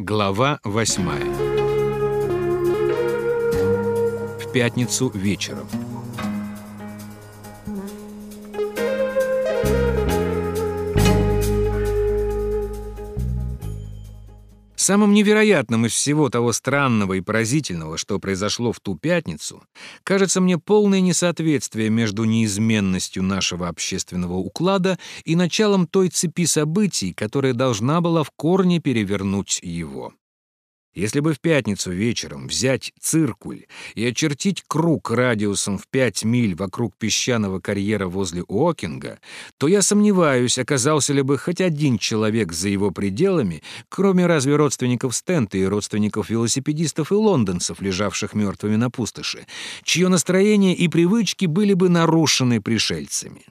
Глава восьмая. В пятницу вечером. Самым невероятным из всего того странного и поразительного, что произошло в ту пятницу, кажется мне полное несоответствие между неизменностью нашего общественного уклада и началом той цепи событий, которая должна была в корне перевернуть его. Если бы в пятницу вечером взять циркуль и очертить круг радиусом в 5 миль вокруг песчаного карьера возле Уокинга, то я сомневаюсь, оказался ли бы хоть один человек за его пределами, кроме разве родственников Стента и родственников велосипедистов и лондонцев, лежавших мертвыми на пустоши, чье настроение и привычки были бы нарушены пришельцами.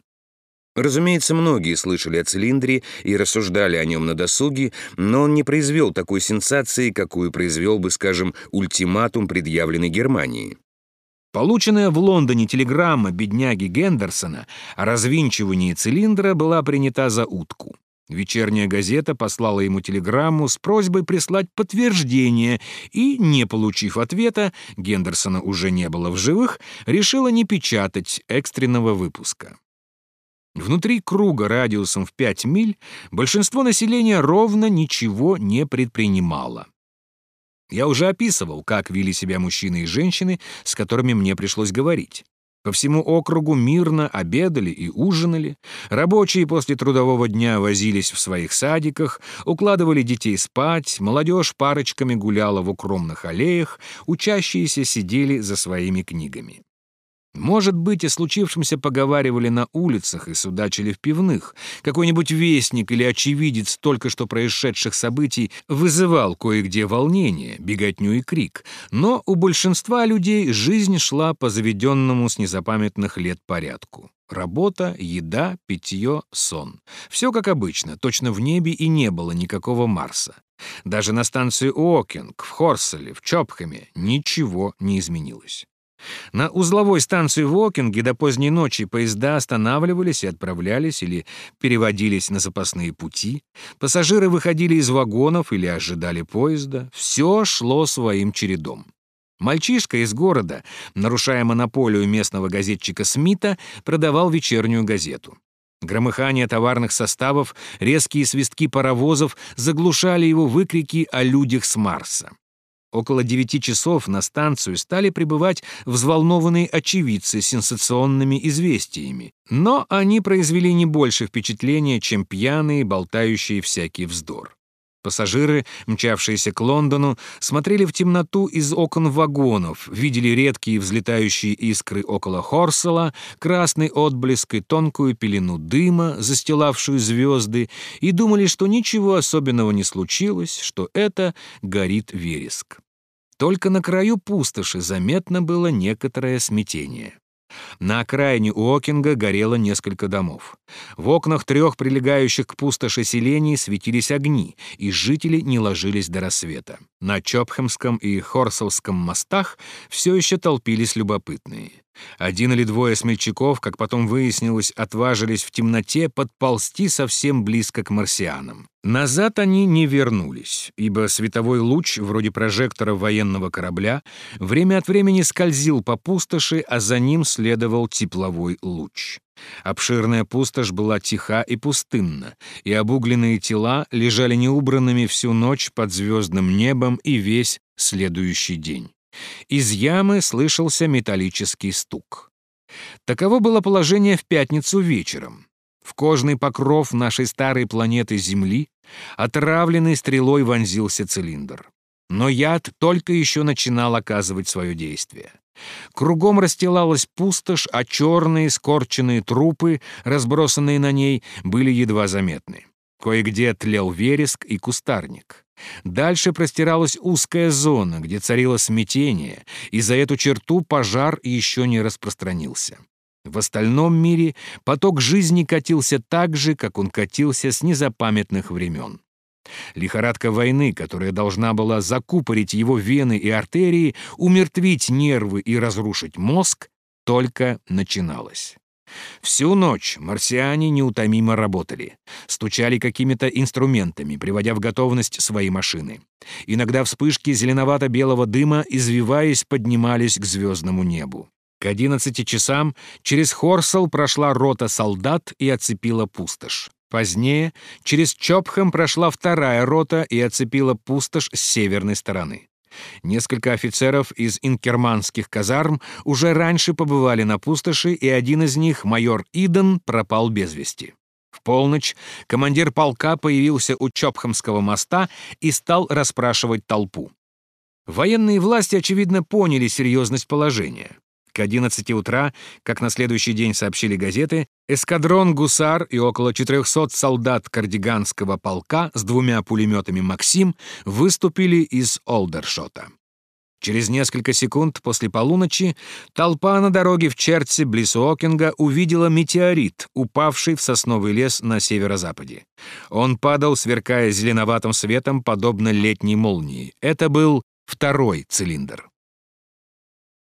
Разумеется, многие слышали о цилиндре и рассуждали о нем на досуге, но он не произвел такой сенсации, какую произвел бы, скажем, ультиматум, предъявленный Германии. Полученная в Лондоне телеграмма бедняги Гендерсона о развинчивании цилиндра была принята за утку. Вечерняя газета послала ему телеграмму с просьбой прислать подтверждение и, не получив ответа, Гендерсона уже не было в живых, решила не печатать экстренного выпуска. Внутри круга радиусом в 5 миль большинство населения ровно ничего не предпринимало. Я уже описывал, как вели себя мужчины и женщины, с которыми мне пришлось говорить. По всему округу мирно обедали и ужинали, рабочие после трудового дня возились в своих садиках, укладывали детей спать, молодежь парочками гуляла в укромных аллеях, учащиеся сидели за своими книгами. Может быть, о случившемся поговаривали на улицах и судачили в пивных. Какой-нибудь вестник или очевидец только что происшедших событий вызывал кое-где волнение, беготню и крик. Но у большинства людей жизнь шла по заведенному с незапамятных лет порядку. Работа, еда, питье, сон. Все как обычно, точно в небе и не было никакого Марса. Даже на станции Уокинг, в Хорселе, в Чопхаме ничего не изменилось. На узловой станции в Окинге до поздней ночи поезда останавливались и отправлялись или переводились на запасные пути. Пассажиры выходили из вагонов или ожидали поезда. Все шло своим чередом. Мальчишка из города, нарушая монополию местного газетчика Смита, продавал вечернюю газету. Громыхание товарных составов, резкие свистки паровозов заглушали его выкрики о людях с Марса. Около девяти часов на станцию стали прибывать взволнованные очевидцы с сенсационными известиями, но они произвели не больше впечатления, чем пьяные, болтающие всякий вздор. Пассажиры, мчавшиеся к Лондону, смотрели в темноту из окон вагонов, видели редкие взлетающие искры около Хорсела, красный отблеск и тонкую пелену дыма, застилавшую звезды, и думали, что ничего особенного не случилось, что это горит вереск. Только на краю пустоши заметно было некоторое смятение. На окраине Уокинга горело несколько домов. В окнах трех прилегающих к пустоши селений светились огни, и жители не ложились до рассвета. На Чопхемском и Хорселском мостах все еще толпились любопытные. Один или двое смельчаков, как потом выяснилось, отважились в темноте подползти совсем близко к марсианам. Назад они не вернулись, ибо световой луч, вроде прожектора военного корабля, время от времени скользил по пустоши, а за ним следовал тепловой луч. Обширная пустошь была тиха и пустынна, и обугленные тела лежали неубранными всю ночь под звездным небом и весь следующий день. Из ямы слышался металлический стук. Таково было положение в пятницу вечером. В кожный покров нашей старой планеты Земли отравленный стрелой вонзился цилиндр. Но яд только еще начинал оказывать свое действие. Кругом расстилалась пустошь, а черные скорченные трупы, разбросанные на ней, были едва заметны. Кое-где тлел вереск и кустарник. Дальше простиралась узкая зона, где царило смятение, и за эту черту пожар еще не распространился. В остальном мире поток жизни катился так же, как он катился с незапамятных времен. Лихорадка войны, которая должна была закупорить его вены и артерии, умертвить нервы и разрушить мозг, только начиналась. Всю ночь марсиане неутомимо работали, стучали какими-то инструментами, приводя в готовность свои машины. Иногда вспышки зеленовато-белого дыма, извиваясь, поднимались к звездному небу. К 11 часам через Хорсел прошла рота солдат и оцепила пустошь. Позднее через Чопхэм прошла вторая рота и оцепила пустошь с северной стороны. Несколько офицеров из инкерманских казарм уже раньше побывали на пустоши, и один из них, майор Иден, пропал без вести. В полночь командир полка появился у Чопхамского моста и стал расспрашивать толпу. Военные власти, очевидно, поняли серьезность положения. К 11 утра, как на следующий день сообщили газеты, эскадрон гусар и около 400 солдат кардиганского полка с двумя пулеметами «Максим» выступили из Олдершота. Через несколько секунд после полуночи толпа на дороге в Черце близ Окинга увидела метеорит, упавший в сосновый лес на северо-западе. Он падал, сверкая зеленоватым светом, подобно летней молнии. Это был второй цилиндр.